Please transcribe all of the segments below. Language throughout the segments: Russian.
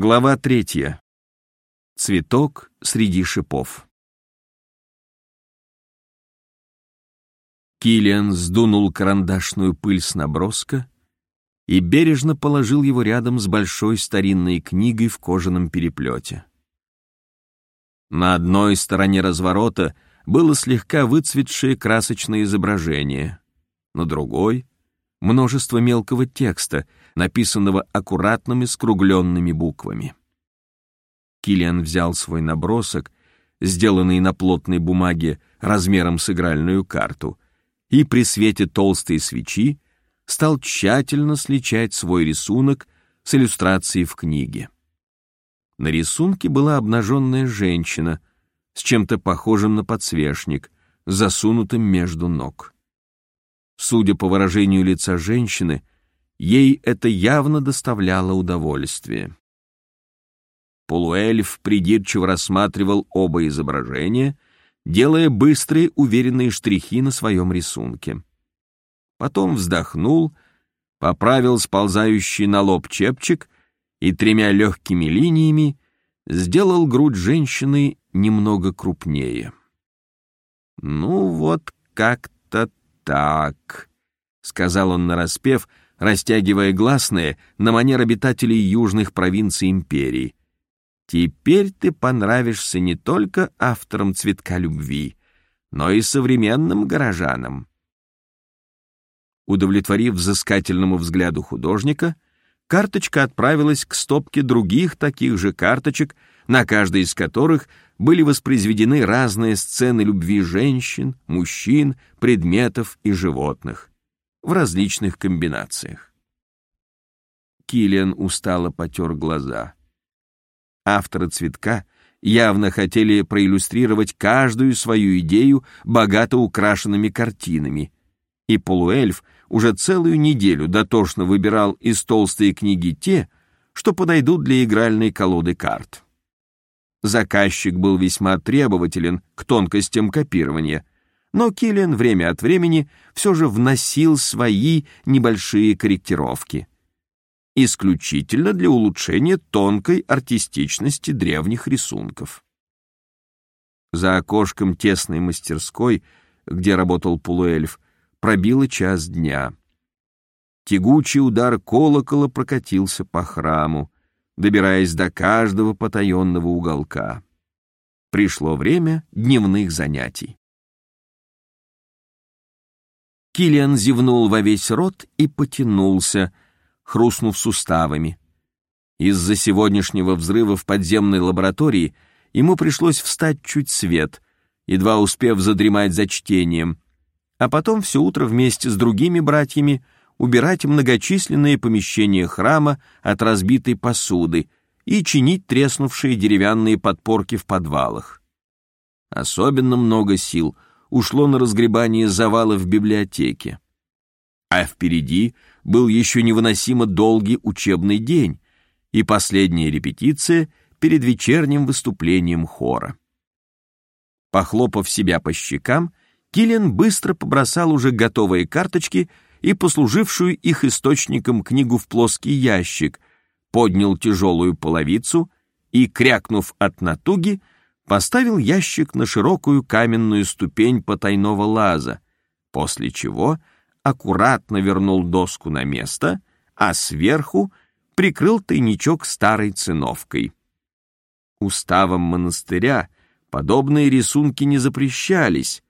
Глава третья. Цветок среди шипов. Килиан сдунул карандашную пыль с наброска и бережно положил его рядом с большой старинной книгой в кожаном переплете. На одной стороне разворота было слегка выцветшее красочное изображение, на другой — множество мелкого текста, написанного аккуратными скругленными буквами. Килиан взял свой набросок, сделанный на плотной бумаге размером с игральную карту, и при свете толстой свечи стал тщательно сличать свой рисунок с иллюстрацией в книге. На рисунке была обнаженная женщина с чем-то похожим на подсвечник, засунутым между ног. Судя по выражению лица женщины, ей это явно доставляло удовольствие. Полуэльф придирчиво рассматривал оба изображения, делая быстрые, уверенные штрихи на своем рисунке. Потом вздохнул, поправил сползающий на лоб чепчик и тремя легкими линиями сделал грудь женщины немного крупнее. «Ну вот как-то так», — сказал он нараспев, растягивая гласные на манер обитателей южных провинций империи. «Теперь ты понравишься не только авторам «Цветка любви», но и современным горожанам». Удовлетворив взыскательному взгляду художника, карточка отправилась к стопке других таких же карточек, на каждой из которых были воспроизведены разные сцены любви женщин, мужчин, предметов и животных в различных комбинациях. Киллиан устало потер глаза. Авторы цветка явно хотели проиллюстрировать каждую свою идею богато украшенными картинами, и полуэльф уже целую неделю дотошно выбирал из толстой книги те, что подойдут для игральной колоды карт. Заказчик был весьма требователен к тонкостям копирования — но Киллиан время от времени все же вносил свои небольшие корректировки. Исключительно для улучшения тонкой артистичности древних рисунков. За окошком тесной мастерской, где работал полуэльф, пробило час дня. Тягучий удар колокола прокатился по храму, добираясь до каждого потаенного уголка. Пришло время дневных занятий. Килиан зевнул во весь рот и потянулся, хрустнув суставами. Из-за сегодняшнего взрыва в подземной лаборатории ему пришлось встать чуть свет, едва успев задремать за чтением, а потом все утро вместе с другими братьями убирать многочисленные помещения храма от разбитой посуды и чинить треснувшие деревянные подпорки в подвалах. Особенно много сил — ушло на разгребание завала в библиотеке. А впереди был еще невыносимо долгий учебный день и последняя репетиция перед вечерним выступлением хора. Похлопав себя по щекам, Киллиан быстро побросал уже готовые карточки и послужившую их источником книгу в плоский ящик, поднял тяжелую половицу и, крякнув от натуги, поставил ящик на широкую каменную ступень потайного лаза, после чего аккуратно вернул доску на место, а сверху прикрыл тайничок старой циновкой. Уставом монастыря подобные рисунки не запрещались,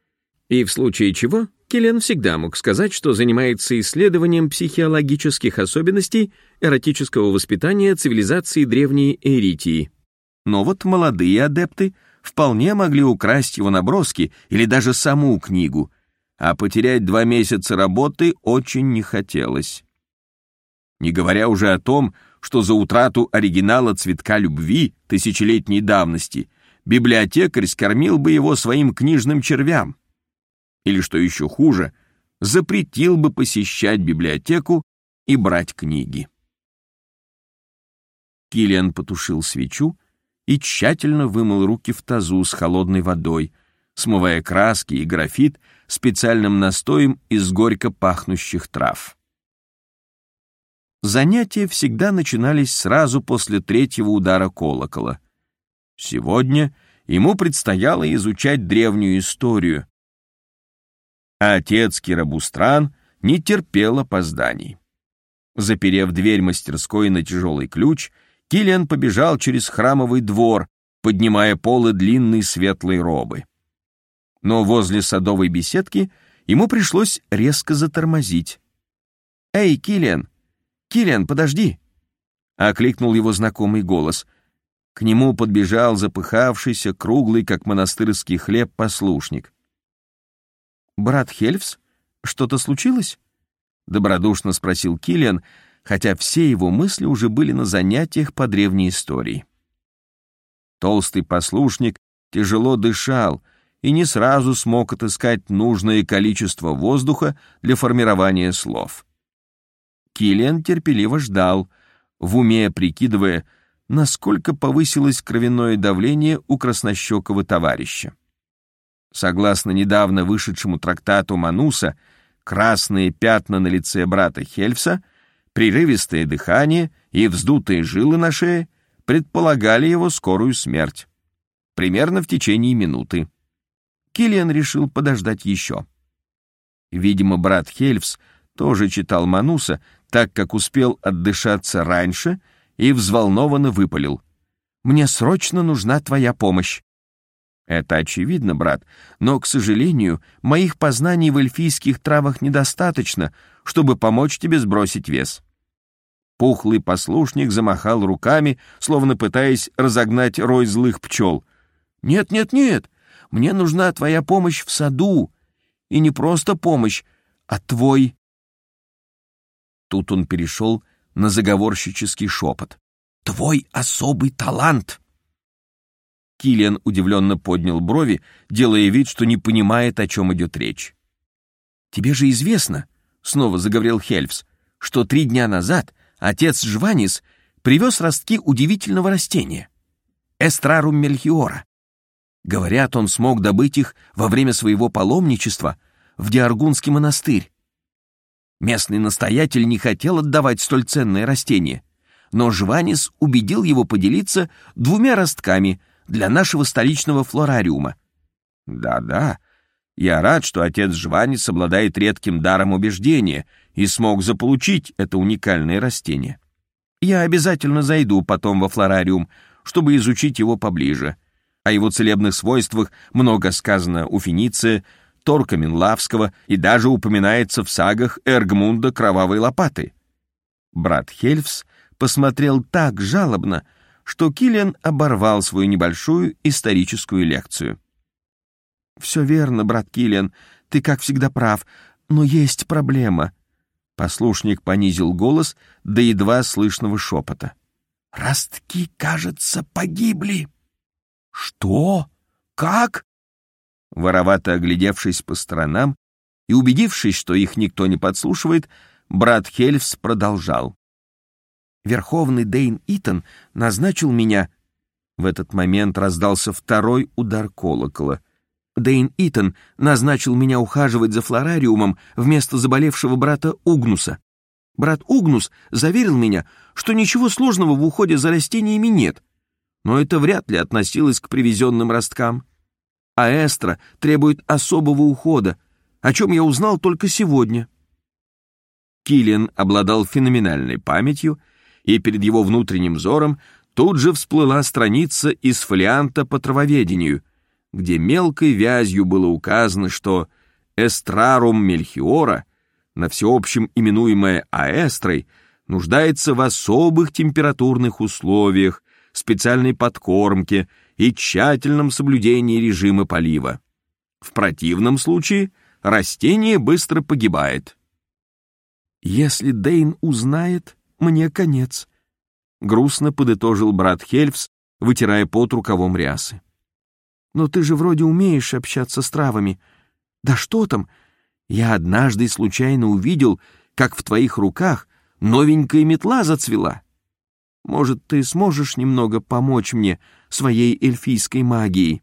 и в случае чего Келен всегда мог сказать, что занимается исследованием психологических особенностей эротического воспитания цивилизации древней Эритии. Но вот молодые адепты — вполне могли украсть его наброски или даже саму книгу, а потерять два месяца работы очень не хотелось. Не говоря уже о том, что за утрату оригинала «Цветка любви» тысячелетней давности библиотекарь скормил бы его своим книжным червям. Или, что еще хуже, запретил бы посещать библиотеку и брать книги. Килиан потушил свечу и тщательно вымыл руки в тазу с холодной водой, смывая краски и графит специальным настоем из горько пахнущих трав. Занятия всегда начинались сразу после третьего удара колокола. Сегодня ему предстояло изучать древнюю историю, а отец Кирабустран не терпел опозданий. Заперев дверь мастерской на тяжелый ключ, Килиан побежал через храмовый двор, поднимая полы длинной светлой робы. Но возле садовой беседки ему пришлось резко затормозить. «Эй, Килиан! Килиан, подожди!» — окликнул его знакомый голос. К нему подбежал запыхавшийся, круглый, как монастырский хлеб, послушник. «Брат Хельфс, что-то случилось?» — добродушно спросил Килиан, хотя все его мысли уже были на занятиях по древней истории. Толстый послушник тяжело дышал и не сразу смог отыскать нужное количество воздуха для формирования слов. Килиан терпеливо ждал, в уме прикидывая, насколько повысилось кровяное давление у краснощекого товарища. Согласно недавно вышедшему трактату Мануса, красные пятна на лице брата Хельфса, прерывистое дыхание и вздутые жилы на шее предполагали его скорую смерть. Примерно в течение минуты. Киллиан решил подождать еще. Видимо, брат Хельфс тоже читал Мануса, так как успел отдышаться раньше и взволнованно выпалил. «Мне срочно нужна твоя помощь. Это очевидно, брат, но, к сожалению, моих познаний в эльфийских травах недостаточно, чтобы помочь тебе сбросить вес. Пухлый послушник замахал руками, словно пытаясь разогнать рой злых пчел. «Нет, нет, нет, мне нужна твоя помощь в саду. И не просто помощь, а твой...» Тут он перешел на заговорщический шепот. «Твой особый талант!» Килиан удивленно поднял брови, делая вид, что не понимает, о чем идет речь. «Тебе же известно», — снова заговорил Хельфс, «что три дня назад отец Жванис привез ростки удивительного растения — эстрарум мельхиора. Говорят, он смог добыть их во время своего паломничества в Диаргунский монастырь. Местный настоятель не хотел отдавать столь ценное растение, но Жванис убедил его поделиться двумя ростками — для нашего столичного флорариума. Да-да, я рад, что отец Жванец обладает редким даром убеждения и смог заполучить это уникальное растение. Я обязательно зайду потом во флорариум, чтобы изучить его поближе. О его целебных свойствах много сказано у Фениция, Торка Минлавского и даже упоминается в сагах Эргмунда Кровавой Лопаты. Брат Хельфс посмотрел так жалобно, что Киллиан оборвал свою небольшую историческую лекцию. «Все верно, брат Киллиан, ты, как всегда, прав, но есть проблема». Послушник понизил голос до едва слышного шепота. «Ростки, кажется, погибли». «Что? Как?» Воровато оглядевшись по сторонам и убедившись, что их никто не подслушивает, брат Хельфс продолжал. Верховный Дейн Итан назначил меня...» В этот момент раздался второй удар колокола. Дейн Итан назначил меня ухаживать за флорариумом вместо заболевшего брата Угнуса. Брат Угнус заверил меня, что ничего сложного в уходе за растениями нет, но это вряд ли относилось к привезенным росткам. А Эстра требует особого ухода, о чем я узнал только сегодня. Киллиан обладал феноменальной памятью и перед его внутренним взором тут же всплыла страница из фолианта по травоведению, где мелкой вязью было указано, что эстрарум мельхиора, на всеобщем именуемое аэстрой, нуждается в особых температурных условиях, специальной подкормке и тщательном соблюдении режима полива. В противном случае растение быстро погибает. Если Дейн узнает, мне конец», — грустно подытожил брат Хельфс, вытирая пот рукавом рясы. «Но ты же вроде умеешь общаться с травами. Да что там? Я однажды случайно увидел, как в твоих руках новенькая метла зацвела. Может, ты сможешь немного помочь мне своей эльфийской магией?»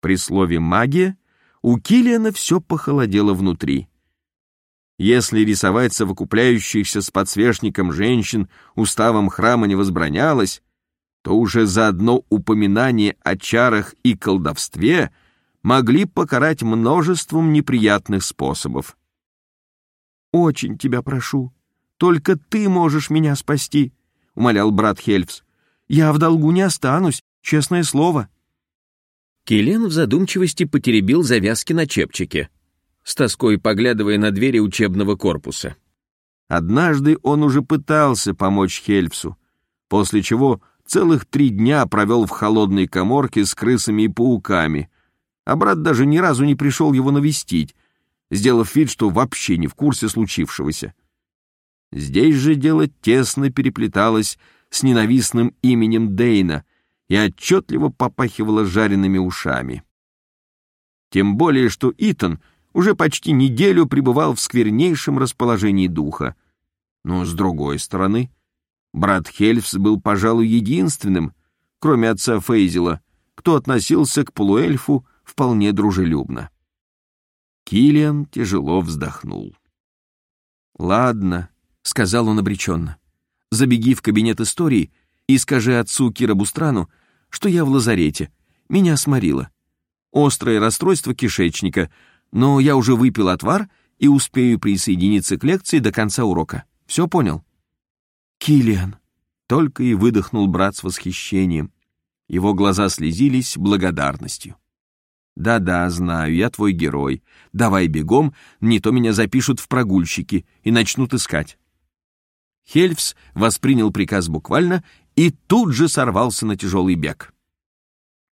При слове «магия» у Киллиана все похолодело внутри. Если рисовать совокупляющихся с подсвечником женщин уставом храма не возбранялось, то уже за одно упоминание о чарах и колдовстве могли покарать множеством неприятных способов. «Очень тебя прошу, только ты можешь меня спасти», — умолял брат Хельфс. «Я в долгу не останусь, честное слово». Келен в задумчивости потеребил завязки на чепчике, с тоской поглядывая на двери учебного корпуса. Однажды он уже пытался помочь Хельфсу, после чего целых три дня провел в холодной коморке с крысами и пауками, а брат даже ни разу не пришел его навестить, сделав вид, что вообще не в курсе случившегося. Здесь же дело тесно переплеталось с ненавистным именем Дейна — и отчетливо попахивало жареными ушами. Тем более, что Итан уже почти неделю пребывал в сквернейшем расположении духа. Но, с другой стороны, брат Хельфс был, пожалуй, единственным, кроме отца Фейзела, кто относился к полуэльфу вполне дружелюбно. Килиан тяжело вздохнул. «Ладно», — сказал он обреченно, — «забеги в кабинет истории и скажи отцу Кирабустрану, что я в лазарете. Меня сморило. Острое расстройство кишечника, но я уже выпил отвар и успею присоединиться к лекции до конца урока. Все понял? Килиан, только и выдохнул брат с восхищением. Его глаза слезились благодарностью. «Да-да, знаю, я твой герой. Давай бегом, не то меня запишут в прогульщики и начнут искать». Хельфс воспринял приказ буквально и тут же сорвался на тяжелый бег.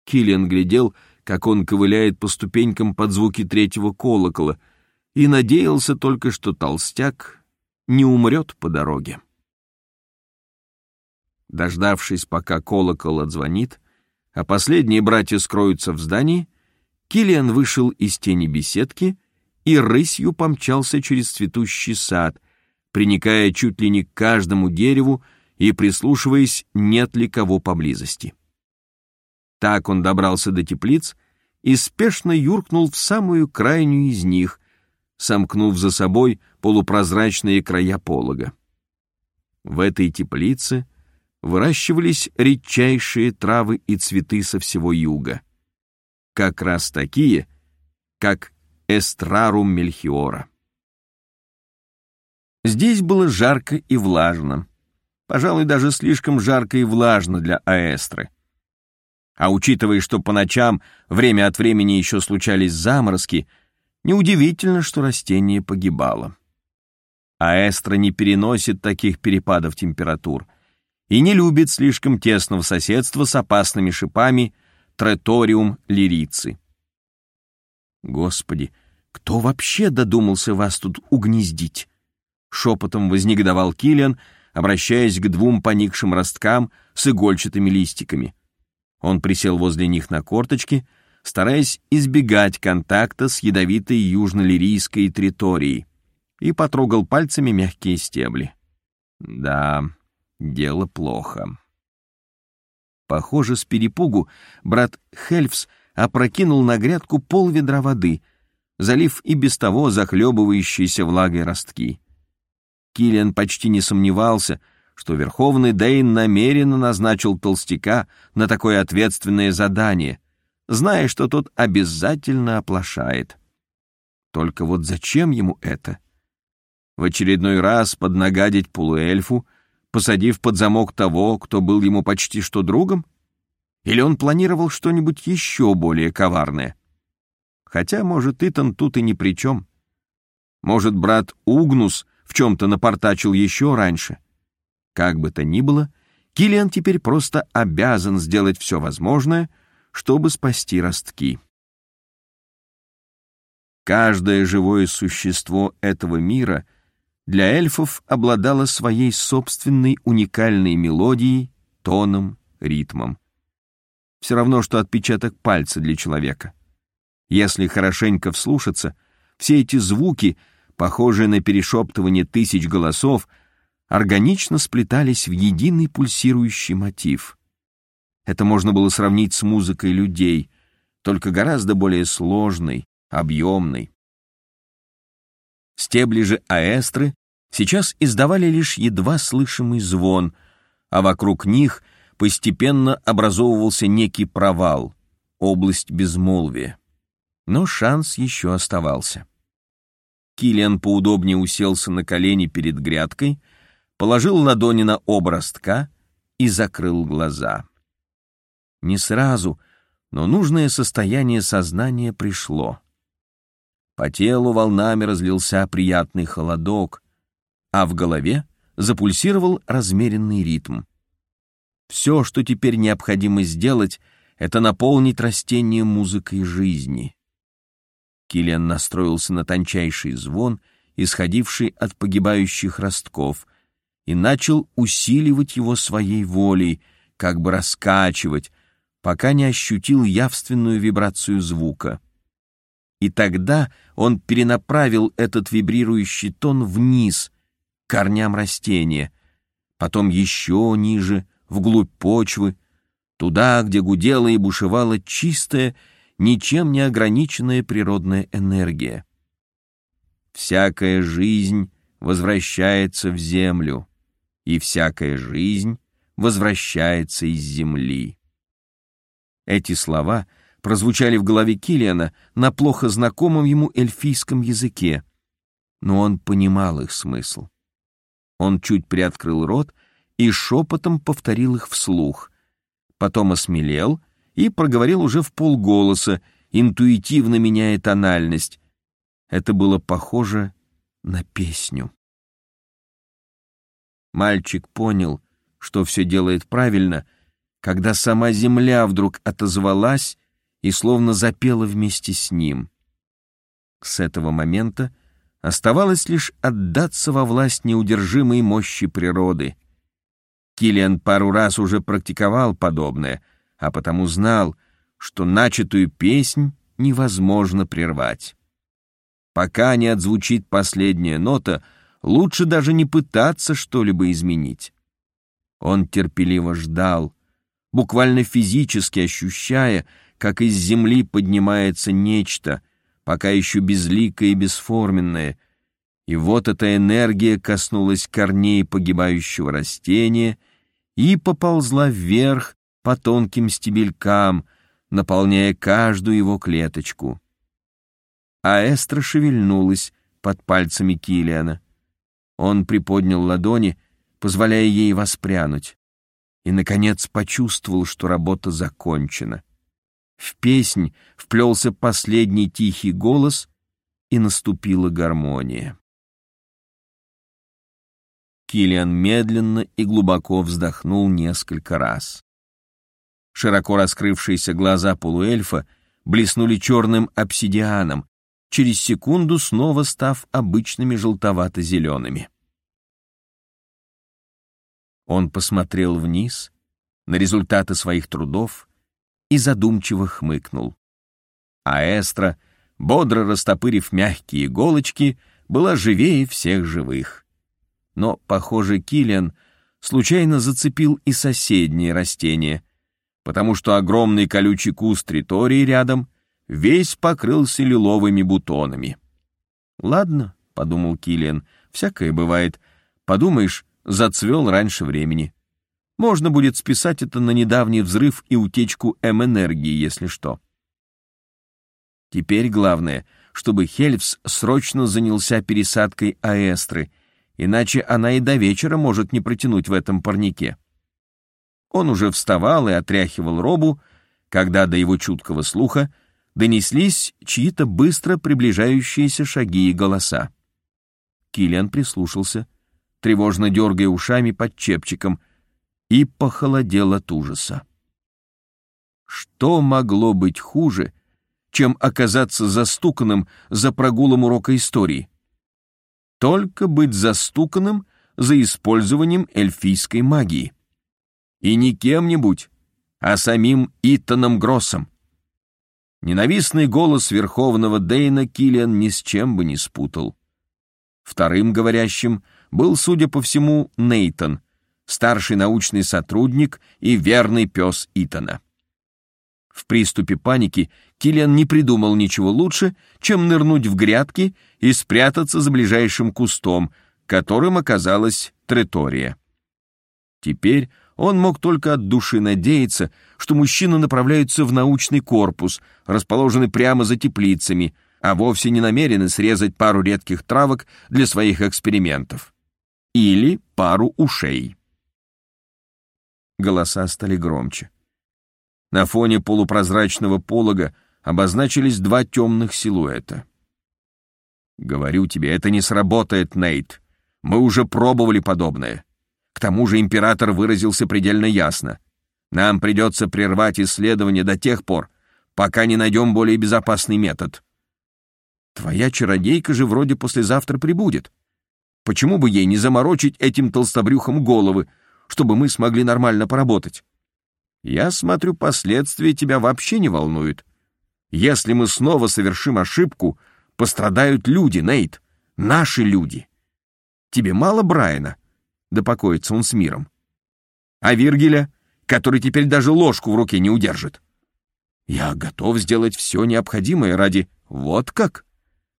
Киллиан глядел, как он ковыляет по ступенькам под звуки третьего колокола, и надеялся только, что толстяк не умрет по дороге. Дождавшись, пока колокол отзвонит, а последние братья скроются в здании, Киллиан вышел из тени беседки и рысью помчался через цветущий сад, приникая чуть ли не к каждому дереву, и прислушиваясь, нет ли кого поблизости. Так он добрался до теплиц и спешно юркнул в самую крайнюю из них, сомкнув за собой полупрозрачные края полога. В этой теплице выращивались редчайшие травы и цветы со всего юга. Как раз такие, как эстрарум мельхиора. Здесь было жарко и влажно, пожалуй, даже слишком жарко и влажно для аэстры. А учитывая, что по ночам время от времени еще случались заморозки, неудивительно, что растение погибало. Аэстра не переносит таких перепадов температур и не любит слишком тесного соседства с опасными шипами Треториум лирицы. Господи, кто вообще додумался вас тут угнездить? Шепотом вознегодовал Киллиан, обращаясь к двум поникшим росткам с игольчатыми листиками. Он присел возле них на корточки, стараясь избегать контакта с ядовитой южно-лирийской территорией, и потрогал пальцами мягкие стебли. Да, дело плохо. Похоже, с перепугу брат Хельфс опрокинул на грядку пол ведра воды, залив и без того захлебывающиеся влагой ростки. Киллиан почти не сомневался, что Верховный Дейн намеренно назначил толстяка на такое ответственное задание, зная, что тот обязательно оплошает. Только вот зачем ему это? В очередной раз поднагадить полуэльфу, посадив под замок того, кто был ему почти что другом? Или он планировал что-нибудь еще более коварное? Хотя, может, Итан тут и ни при чем. Может, брат Угнус в чем-то напортачил еще раньше. Как бы то ни было, Килиан теперь просто обязан сделать все возможное, чтобы спасти ростки. Каждое живое существо этого мира для эльфов обладало своей собственной уникальной мелодией, тоном, ритмом. Все равно, что отпечаток пальца для человека. Если хорошенько вслушаться, все эти звуки — похожие на перешептывание тысяч голосов, органично сплетались в единый пульсирующий мотив. Это можно было сравнить с музыкой людей, только гораздо более сложной, объемной. Стебли же аэстры сейчас издавали лишь едва слышимый звон, а вокруг них постепенно образовывался некий провал, область безмолвия. Но шанс еще оставался. Килиан поудобнее уселся на колени перед грядкой, положил ладони на оба ростка и закрыл глаза. Не сразу, но нужное состояние сознания пришло. По телу волнами разлился приятный холодок, а в голове запульсировал размеренный ритм. Все, что теперь необходимо сделать, это наполнить растение музыкой жизни. Килиан настроился на тончайший звон, исходивший от погибающих ростков, и начал усиливать его своей волей, как бы раскачивать, пока не ощутил явственную вибрацию звука. И тогда он перенаправил этот вибрирующий тон вниз, корням растения, потом еще ниже, вглубь почвы, туда, где гудела и бушевала чистая, ничем не ограниченная природная энергия. Всякая жизнь возвращается в землю, и всякая жизнь возвращается из земли. Эти слова прозвучали в голове Килиана на плохо знакомом ему эльфийском языке, но он понимал их смысл. Он чуть приоткрыл рот и шепотом повторил их вслух, потом осмелел и проговорил уже в полголоса, интуитивно меняя тональность. Это было похоже на песню. Мальчик понял, что все делает правильно, когда сама земля вдруг отозвалась и словно запела вместе с ним. С этого момента оставалось лишь отдаться во власть неудержимой мощи природы — Килиан пару раз уже практиковал подобное, а потому знал, что начатую песнь невозможно прервать. Пока не отзвучит последняя нота, лучше даже не пытаться что-либо изменить. Он терпеливо ждал, буквально физически ощущая, как из земли поднимается нечто, пока еще безликое и бесформенное, и вот эта энергия коснулась корней погибающего растения — и поползла вверх по тонким стебелькам, наполняя каждую его клеточку. А Эстра шевельнулась под пальцами Килиана. Он приподнял ладони, позволяя ей воспрянуть, и, наконец, почувствовал, что работа закончена. В песнь вплелся последний тихий голос, и наступила гармония. Килиан медленно и глубоко вздохнул несколько раз. Широко раскрывшиеся глаза полуэльфа блеснули черным обсидианом, через секунду снова став обычными желтовато-зелеными. Он посмотрел вниз на результаты своих трудов и задумчиво хмыкнул. А Эстра, бодро растопырив мягкие иголочки, была живее всех живых но, похоже, Киллиан случайно зацепил и соседние растения, потому что огромный колючий куст тритории рядом весь покрылся лиловыми бутонами. «Ладно», — подумал Киллиан, — «всякое бывает. Подумаешь, зацвел раньше времени. Можно будет списать это на недавний взрыв и утечку М-энергии, если что». Теперь главное, чтобы Хельфс срочно занялся пересадкой аэстры — иначе она и до вечера может не протянуть в этом парнике. Он уже вставал и отряхивал робу, когда до его чуткого слуха донеслись чьи-то быстро приближающиеся шаги и голоса. Киллиан прислушался, тревожно дергая ушами под чепчиком, и похолодел от ужаса. Что могло быть хуже, чем оказаться застуканным за прогулом урока истории? только быть застуканным за использованием эльфийской магии. И не кем-нибудь, а самим Итаном Гроссом. Ненавистный голос верховного Дейна Киллиан ни с чем бы не спутал. Вторым говорящим был, судя по всему, Нейтон, старший научный сотрудник и верный пес Итана. В приступе паники Киллиан не придумал ничего лучше, чем нырнуть в грядки и спрятаться за ближайшим кустом, которым оказалась тратория. Теперь он мог только от души надеяться, что мужчины направляются в научный корпус, расположенный прямо за теплицами, а вовсе не намерены срезать пару редких травок для своих экспериментов. Или пару ушей. Голоса стали громче. На фоне полупрозрачного полога обозначились два темных силуэта. «Говорю тебе, это не сработает, Нейт. Мы уже пробовали подобное. К тому же император выразился предельно ясно. Нам придется прервать исследование до тех пор, пока не найдем более безопасный метод. Твоя чародейка же вроде послезавтра прибудет. Почему бы ей не заморочить этим толстобрюхом головы, чтобы мы смогли нормально поработать? Я смотрю, последствия тебя вообще не волнуют. Если мы снова совершим ошибку, пострадают люди, Нейт, наши люди. Тебе мало Брайана? Да покоится он с миром. А Виргеля, который теперь даже ложку в руке не удержит. Я готов сделать все необходимое ради... Вот как?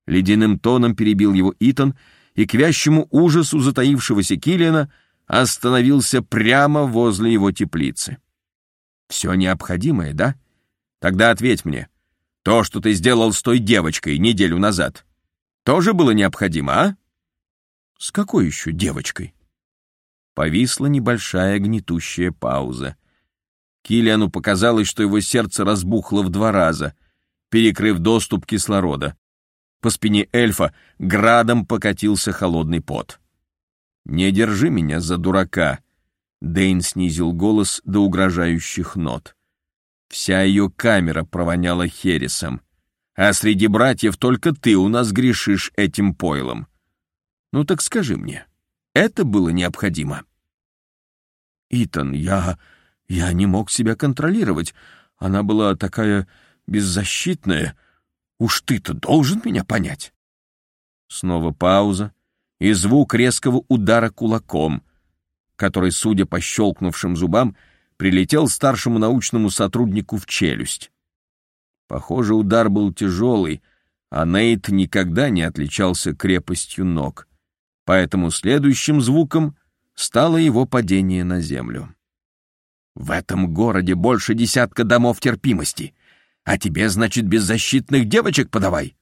Ледяным тоном перебил его Итан, и к вящему ужасу затаившегося Киллиана остановился прямо возле его теплицы. Все необходимое, да? Тогда ответь мне. То, что ты сделал с той девочкой неделю назад, тоже было необходимо, а? С какой еще девочкой? Повисла небольшая гнетущая пауза. Килиану показалось, что его сердце разбухло в два раза, перекрыв доступ кислорода. По спине эльфа градом покатился холодный пот. «Не держи меня за дурака», Дейн снизил голос до угрожающих нот. Вся ее камера провоняла хересом. А среди братьев только ты у нас грешишь этим пойлом. Ну так скажи мне, это было необходимо? Итан, я... я не мог себя контролировать. Она была такая беззащитная. Уж ты-то должен меня понять. Снова пауза и звук резкого удара кулаком — который, судя по щелкнувшим зубам, прилетел старшему научному сотруднику в челюсть. Похоже, удар был тяжелый, а Нейт никогда не отличался крепостью ног, поэтому следующим звуком стало его падение на землю. «В этом городе больше десятка домов терпимости, а тебе, значит, беззащитных девочек подавай.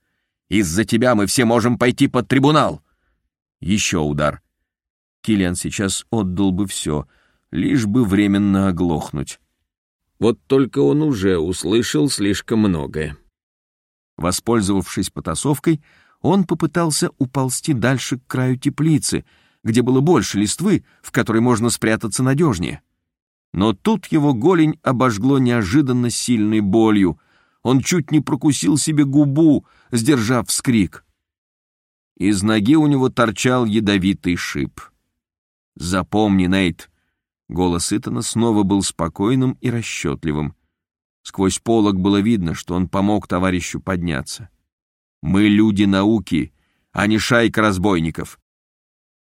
Из-за тебя мы все можем пойти под трибунал». Еще удар — Киллиан сейчас отдал бы все, лишь бы временно оглохнуть. Вот только он уже услышал слишком многое. Воспользовавшись потасовкой, он попытался уползти дальше к краю теплицы, где было больше листвы, в которой можно спрятаться надежнее. Но тут его голень обожгло неожиданно сильной болью. Он чуть не прокусил себе губу, сдержав вскрик. Из ноги у него торчал ядовитый шип. Запомни, Нейт. Голос Итана снова был спокойным и расчетливым. Сквозь полог было видно, что он помог товарищу подняться. Мы люди науки, а не шайка разбойников.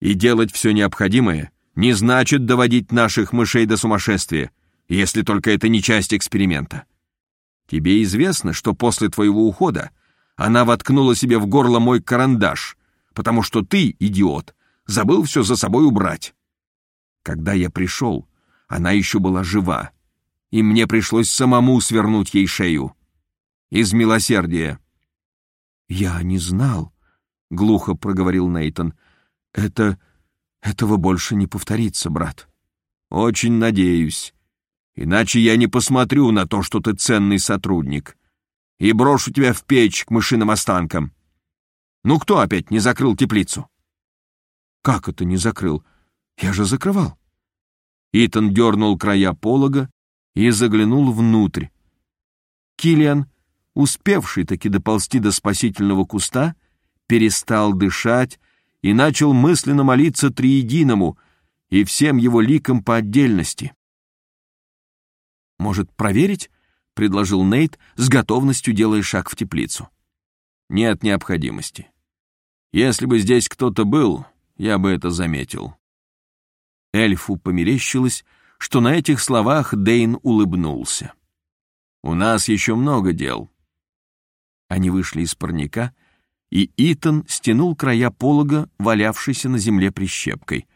И делать все необходимое не значит доводить наших мышей до сумасшествия, если только это не часть эксперимента. Тебе известно, что после твоего ухода она воткнула себе в горло мой карандаш, потому что ты, идиот, забыл все за собой убрать. Когда я пришел, она еще была жива, и мне пришлось самому свернуть ей шею. Из милосердия. «Я не знал», — глухо проговорил Нейтон. «Это... этого больше не повторится, брат». «Очень надеюсь. Иначе я не посмотрю на то, что ты ценный сотрудник, и брошу тебя в печь к мышиным останкам. Ну кто опять не закрыл теплицу?» «Как это не закрыл? Я же закрывал». Итан дернул края полога и заглянул внутрь. Килиан, успевший таки доползти до спасительного куста, перестал дышать и начал мысленно молиться Триединому и всем его ликам по отдельности. «Может, проверить?» — предложил Нейт, с готовностью делая шаг в теплицу. «Нет необходимости. Если бы здесь кто-то был, я бы это заметил. Эльфу померещилось, что на этих словах Дейн улыбнулся. У нас еще много дел». Они вышли из парника, и Итан стянул края полога, валявшийся на земле прищепкой.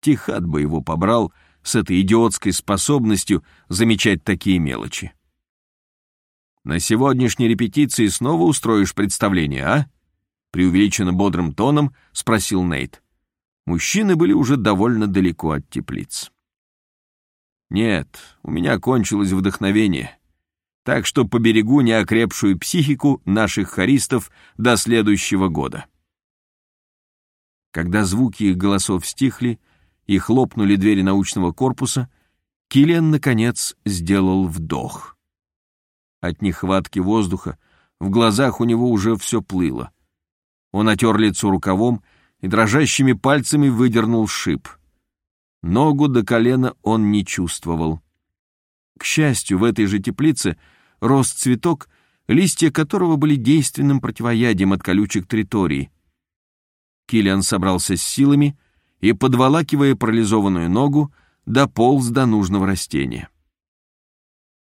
Тихат бы его побрал с этой идиотской способностью замечать такие мелочи. «На сегодняшней репетиции снова устроишь представление, а?» Преувеличенно бодрым тоном спросил Нейт. Мужчины были уже довольно далеко от теплиц. «Нет, у меня кончилось вдохновение, так что поберегу неокрепшую психику наших хористов до следующего года». Когда звуки их голосов стихли и хлопнули двери научного корпуса, Киллиан, наконец, сделал вдох. От нехватки воздуха в глазах у него уже все плыло. Он отер лицо рукавом и дрожащими пальцами выдернул шип. Ногу до колена он не чувствовал. К счастью, в этой же теплице рос цветок, листья которого были действенным противоядием от колючек тритории. Килиан собрался с силами и, подволакивая парализованную ногу, дополз до нужного растения.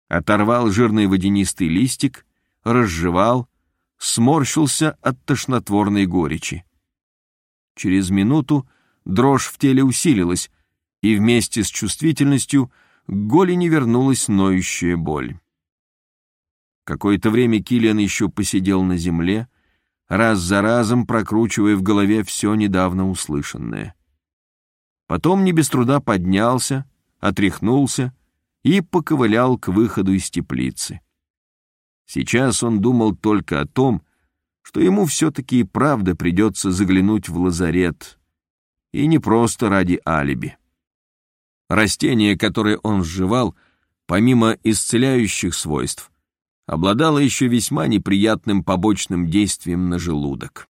Оторвал жирный водянистый листик, разжевал, сморщился от тошнотворной горечи. Через минуту дрожь в теле усилилась, и вместе с чувствительностью к голени вернулась ноющая боль. Какое-то время Килиан еще посидел на земле, раз за разом прокручивая в голове все недавно услышанное. Потом не без труда поднялся, отряхнулся и поковылял к выходу из теплицы. Сейчас он думал только о том, что ему все-таки и правда придется заглянуть в лазарет, и не просто ради алиби. Растение, которое он сживал, помимо исцеляющих свойств, обладало еще весьма неприятным побочным действием на желудок.